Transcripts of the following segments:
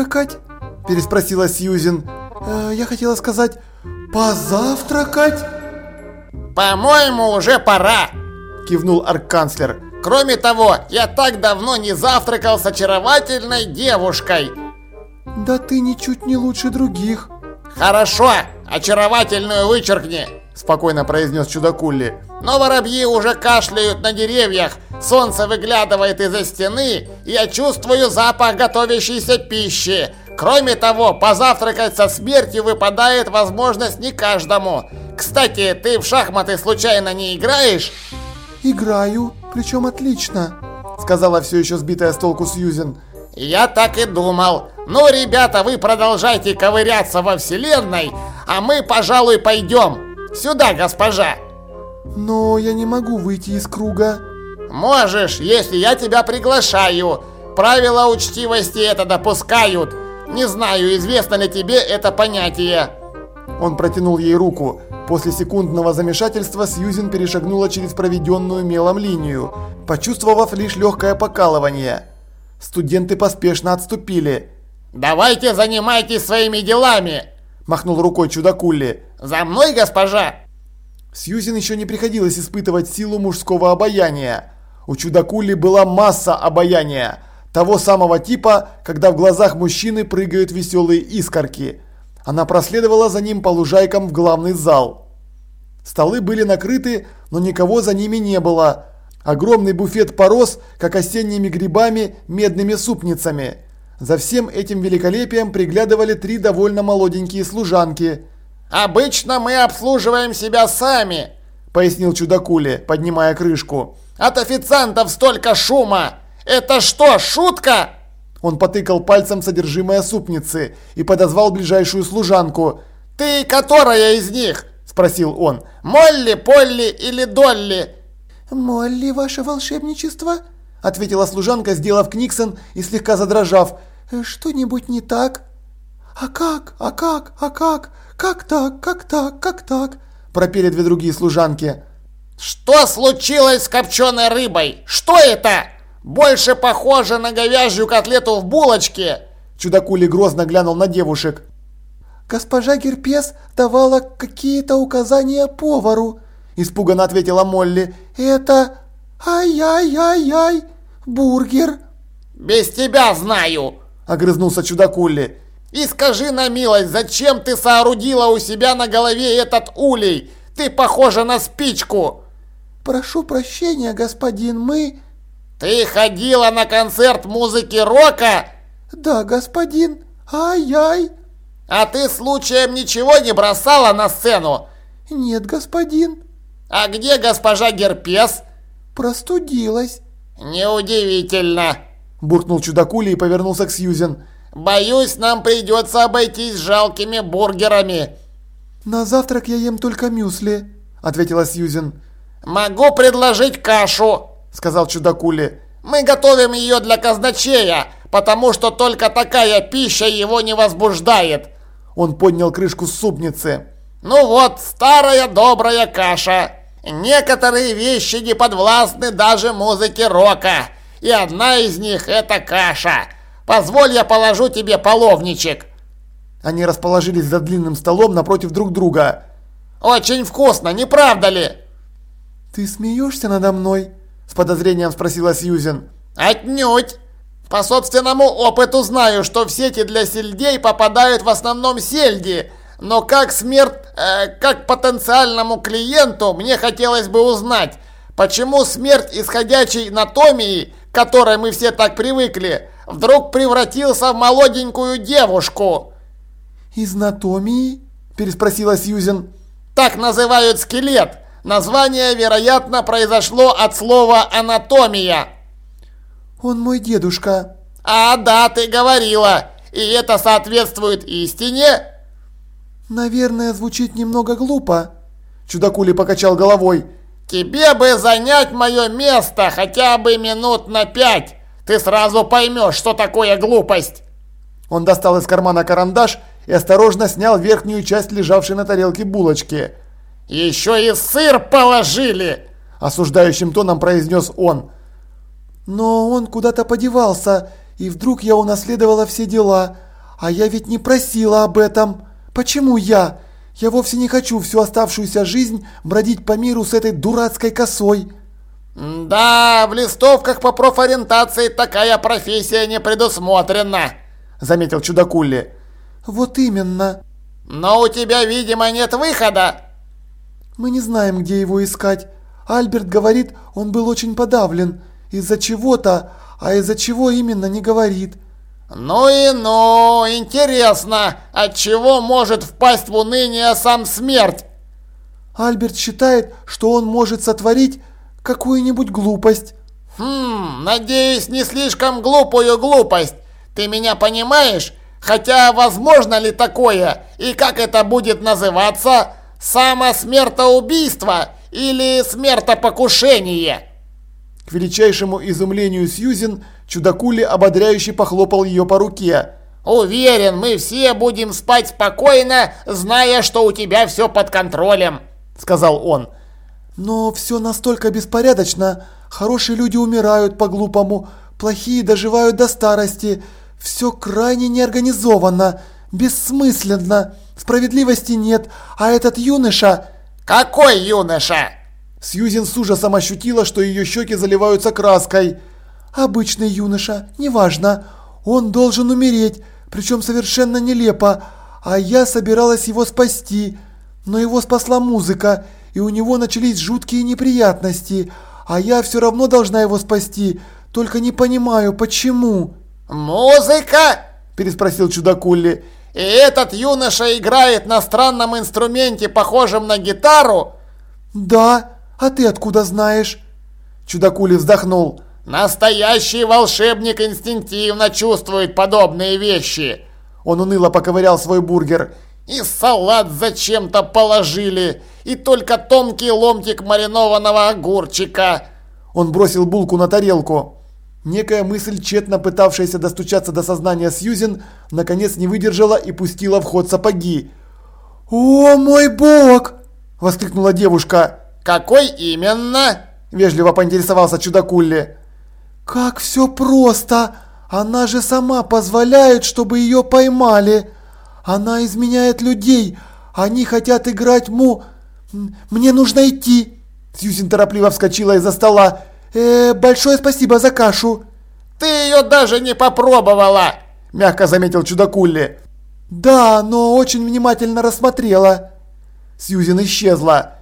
«Позавтракать?» – переспросила Сьюзен. Э, «Я хотела сказать, позавтракать?» «По-моему, уже пора!» – кивнул арканцлер. «Кроме того, я так давно не завтракал с очаровательной девушкой!» «Да ты ничуть не лучше других!» «Хорошо, очаровательную вычеркни!» – спокойно произнес чудакулли. «Но воробьи уже кашляют на деревьях, солнце выглядывает из-за стены, и я чувствую запах готовящейся пищи. Кроме того, позавтракать со смертью выпадает возможность не каждому. Кстати, ты в шахматы случайно не играешь?» «Играю, причем отлично», – сказала все еще сбитая с толку Сьюзен. «Я так и думал. Ну, ребята, вы продолжайте ковыряться во вселенной, а мы, пожалуй, пойдем. Сюда, госпожа!» «Но я не могу выйти из круга». «Можешь, если я тебя приглашаю. Правила учтивости это допускают. Не знаю, известно ли тебе это понятие». Он протянул ей руку. После секундного замешательства Сьюзен перешагнула через проведенную мелом линию, почувствовав лишь легкое покалывание. Студенты поспешно отступили. «Давайте занимайтесь своими делами!» – махнул рукой чудакулли. «За мной, госпожа!» Сьюзен еще не приходилось испытывать силу мужского обаяния. У чудакули была масса обаяния. Того самого типа, когда в глазах мужчины прыгают веселые искорки. Она проследовала за ним по лужайкам в главный зал. Столы были накрыты, но никого за ними не было. Огромный буфет порос, как осенними грибами, медными супницами. За всем этим великолепием приглядывали три довольно молоденькие служанки. «Обычно мы обслуживаем себя сами», – пояснил чудакули, поднимая крышку. «От официантов столько шума! Это что, шутка?» Он потыкал пальцем содержимое супницы и подозвал ближайшую служанку. «Ты которая из них?» – спросил он. «Молли, Полли или Долли?» «Молли, ваше волшебничество?» – ответила служанка, сделав книксон и слегка задрожав. «Что-нибудь не так?» «А как? А как? А как? Как так? Как так? Как так?» – пропели две другие служанки. «Что случилось с копченой рыбой? Что это? Больше похоже на говяжью котлету в булочке!» Чудакули грозно глянул на девушек. «Госпожа Герпес давала какие-то указания повару», – испуганно ответила Молли. «Это... Ай-яй-яй-яй! Бургер!» «Без тебя знаю!» – огрызнулся Чудакулли. «И скажи на милость, зачем ты соорудила у себя на голове этот улей? Ты похожа на спичку!» «Прошу прощения, господин, мы...» «Ты ходила на концерт музыки рока?» «Да, господин. Ай-яй!» «А ты случаем ничего не бросала на сцену?» «Нет, господин». «А где госпожа Герпес?» «Простудилась». «Неудивительно», – буркнул чудакули и повернулся к Сьюзен. «Боюсь, нам придется обойтись жалкими бургерами». «На завтрак я ем только мюсли», – ответила Сьюзен. «Могу предложить кашу», – сказал чудакули. «Мы готовим ее для казначея, потому что только такая пища его не возбуждает». Он поднял крышку супницы. «Ну вот, старая добрая каша. Некоторые вещи не подвластны даже музыке рока, и одна из них это каша. Позволь я положу тебе половничек». Они расположились за длинным столом напротив друг друга. «Очень вкусно, не правда ли?» «Ты смеешься надо мной?» С подозрением спросила Сьюзен. «Отнюдь! По собственному опыту знаю, что в сети для сельдей попадают в основном сельди, но как смерть, э, как потенциальному клиенту мне хотелось бы узнать, почему смерть исходящей анатомии, к которой мы все так привыкли, вдруг превратился в молоденькую девушку. «Из анатомии?» – переспросила Сьюзен. «Так называют скелет. Название, вероятно, произошло от слова «анатомия». «Он мой дедушка». «А, да, ты говорила. И это соответствует истине?» «Наверное, звучит немного глупо». Чудакули покачал головой. «Тебе бы занять мое место хотя бы минут на пять. Ты сразу поймешь, что такое глупость». Он достал из кармана карандаш и осторожно снял верхнюю часть лежавшей на тарелке булочки. «Еще и сыр положили!» Осуждающим тоном произнес он. «Но он куда-то подевался, и вдруг я унаследовала все дела, А я ведь не просила об этом. Почему я? Я вовсе не хочу всю оставшуюся жизнь бродить по миру с этой дурацкой косой. Да, в листовках по профориентации такая профессия не предусмотрена, заметил чудакулли. Вот именно. Но у тебя, видимо, нет выхода. Мы не знаем, где его искать. Альберт говорит, он был очень подавлен. Из-за чего-то, а из-за чего именно не говорит. Ну и ну, интересно, от чего может впасть в уныние сам смерть? Альберт считает, что он может сотворить какую-нибудь глупость. Хм, надеюсь, не слишком глупую глупость. Ты меня понимаешь? Хотя, возможно ли такое? И как это будет называться? Самосмертоубийство или смертопокушение? К величайшему изумлению Сьюзен, чудакули ободряюще похлопал ее по руке. «Уверен, мы все будем спать спокойно, зная, что у тебя все под контролем», — сказал он. «Но все настолько беспорядочно. Хорошие люди умирают по-глупому, плохие доживают до старости. Все крайне неорганизованно, бессмысленно, справедливости нет, а этот юноша...» «Какой юноша?» Сьюзен с ужасом ощутила, что ее щеки заливаются краской. «Обычный юноша, неважно. Он должен умереть, причем совершенно нелепо. А я собиралась его спасти. Но его спасла музыка, и у него начались жуткие неприятности. А я все равно должна его спасти, только не понимаю, почему». «Музыка?» – переспросил чудакулли. «И этот юноша играет на странном инструменте, похожем на гитару?» «Да, а ты откуда знаешь?» Чудакули вздохнул. «Настоящий волшебник инстинктивно чувствует подобные вещи!» Он уныло поковырял свой бургер. «И салат зачем-то положили, и только тонкий ломтик маринованного огурчика!» Он бросил булку на тарелку. Некая мысль, тщетно пытавшаяся достучаться до сознания Сьюзен, наконец не выдержала и пустила в ход сапоги. «О мой бог!» – воскликнула девушка. «Какой именно?» – вежливо поинтересовался чудакулли. «Как все просто! Она же сама позволяет, чтобы ее поймали! Она изменяет людей! Они хотят играть му... Мне нужно идти!» Сьюзен торопливо вскочила из-за стола. «Э, большое спасибо за кашу!» «Ты ее даже не попробовала!» – мягко заметил чудакулли. «Да, но очень внимательно рассмотрела». Сьюзен исчезла.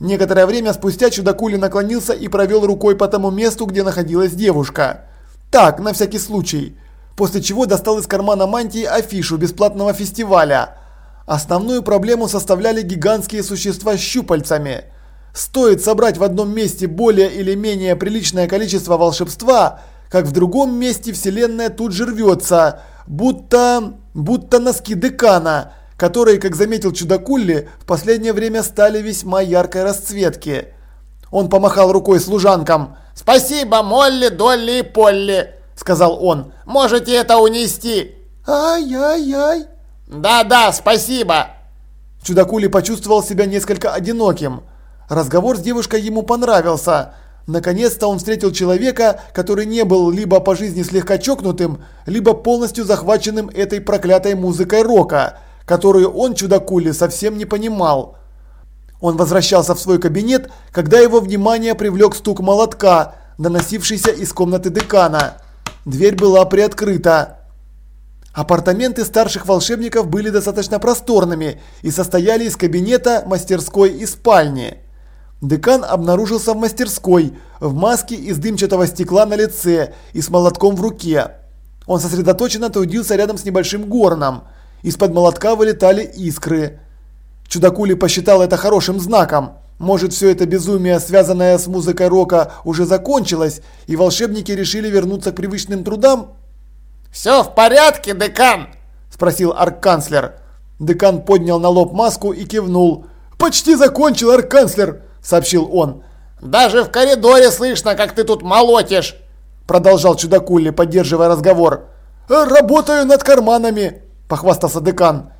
Некоторое время спустя чудакули наклонился и провел рукой по тому месту, где находилась девушка. Так, на всякий случай. После чего достал из кармана мантии афишу бесплатного фестиваля. Основную проблему составляли гигантские существа с щупальцами. Стоит собрать в одном месте более или менее приличное количество волшебства, как в другом месте вселенная тут же рвется, будто... будто носки декана, которые, как заметил Чудакулли, в последнее время стали весьма яркой расцветки. Он помахал рукой служанкам. «Спасибо, Молли, Долли и Полли!» – сказал он. «Можете это унести!» «Ай-яй-яй!» «Да-да, спасибо!» Чудакули почувствовал себя несколько одиноким. Разговор с девушкой ему понравился. Наконец-то он встретил человека, который не был либо по жизни слегка чокнутым, либо полностью захваченным этой проклятой музыкой рока, которую он, чудакули, совсем не понимал. Он возвращался в свой кабинет, когда его внимание привлек стук молотка, доносившийся из комнаты декана. Дверь была приоткрыта. Апартаменты старших волшебников были достаточно просторными и состояли из кабинета, мастерской и спальни. Декан обнаружился в мастерской, в маске из дымчатого стекла на лице и с молотком в руке. Он сосредоточенно трудился рядом с небольшим горном. Из-под молотка вылетали искры. Чудакули посчитал это хорошим знаком. Может, все это безумие, связанное с музыкой рока, уже закончилось, и волшебники решили вернуться к привычным трудам? «Все в порядке, декан?» – спросил арк-канцлер. Декан поднял на лоб маску и кивнул. «Почти закончил, арк-канцлер!» сообщил он. «Даже в коридоре слышно, как ты тут молотишь!» Продолжал чудакули, поддерживая разговор. «Работаю над карманами!» – похвастался декан.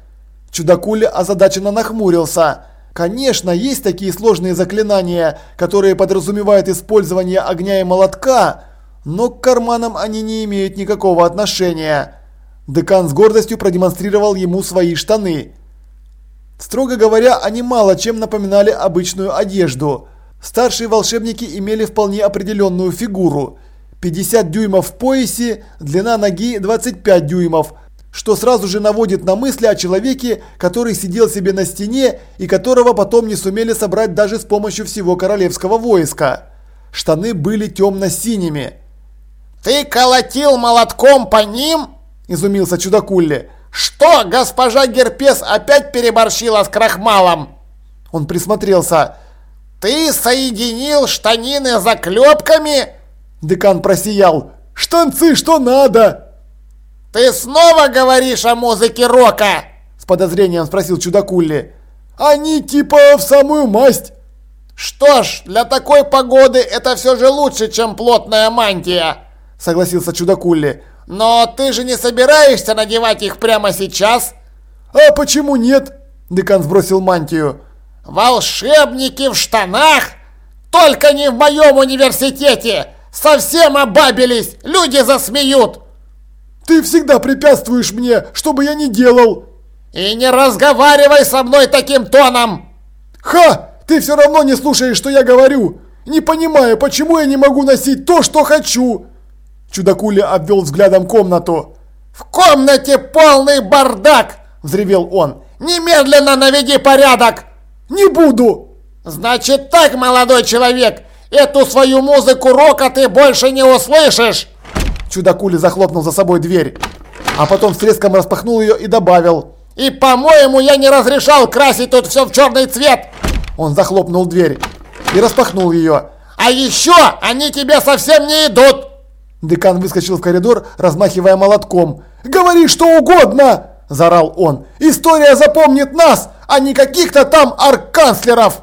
Чудакули озадаченно нахмурился. Конечно, есть такие сложные заклинания, которые подразумевают использование огня и молотка, но к карманам они не имеют никакого отношения. Декан с гордостью продемонстрировал ему свои штаны. Строго говоря, они мало чем напоминали обычную одежду. Старшие волшебники имели вполне определенную фигуру. 50 дюймов в поясе, длина ноги 25 дюймов, что сразу же наводит на мысли о человеке, который сидел себе на стене и которого потом не сумели собрать даже с помощью всего королевского войска. Штаны были темно-синими. «Ты колотил молотком по ним?» – изумился чудакулли. «Что, госпожа Герпес опять переборщила с крахмалом?» Он присмотрелся. «Ты соединил штанины заклепками?» Декан просиял. «Штанцы, что надо!» «Ты снова говоришь о музыке рока?» С подозрением спросил чудакулли. «Они типа в самую масть!» «Что ж, для такой погоды это все же лучше, чем плотная мантия!» Согласился чудакулли. «Но ты же не собираешься надевать их прямо сейчас?» «А почему нет?» Декан сбросил мантию. «Волшебники в штанах? Только не в моем университете! Совсем обабились! Люди засмеют!» «Ты всегда препятствуешь мне, что бы я ни делал!» «И не разговаривай со мной таким тоном!» «Ха! Ты все равно не слушаешь, что я говорю! Не понимаю, почему я не могу носить то, что хочу!» Чудакуля обвел взглядом комнату. «В комнате полный бардак!» – взревел он. «Немедленно наведи порядок!» «Не буду!» «Значит так, молодой человек, эту свою музыку рока ты больше не услышишь!» Чудакули захлопнул за собой дверь, а потом с треском распахнул ее и добавил. «И, по-моему, я не разрешал красить тут все в черный цвет!» Он захлопнул дверь и распахнул ее. «А еще они тебе совсем не идут!» Декан выскочил в коридор, размахивая молотком. «Говори что угодно!» – заорал он. «История запомнит нас, а не каких-то там арканцлеров!»